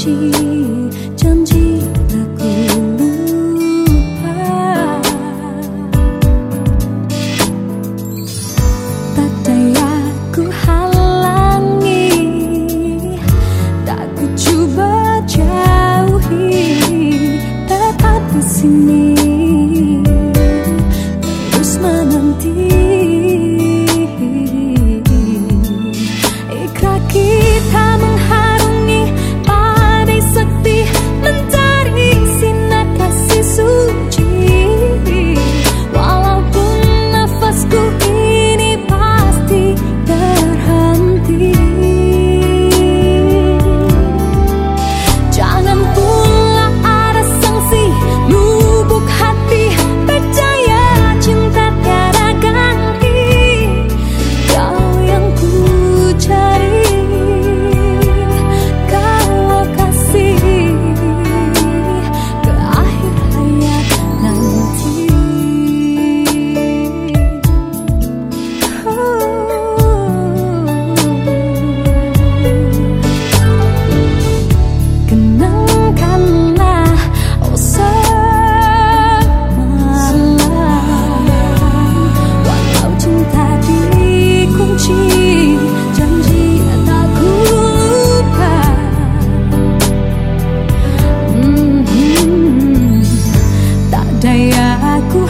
janji janji aku lupa. Tak daya ku halangi tak ku coba jauhi tetap di sini. Terus menanti daya aku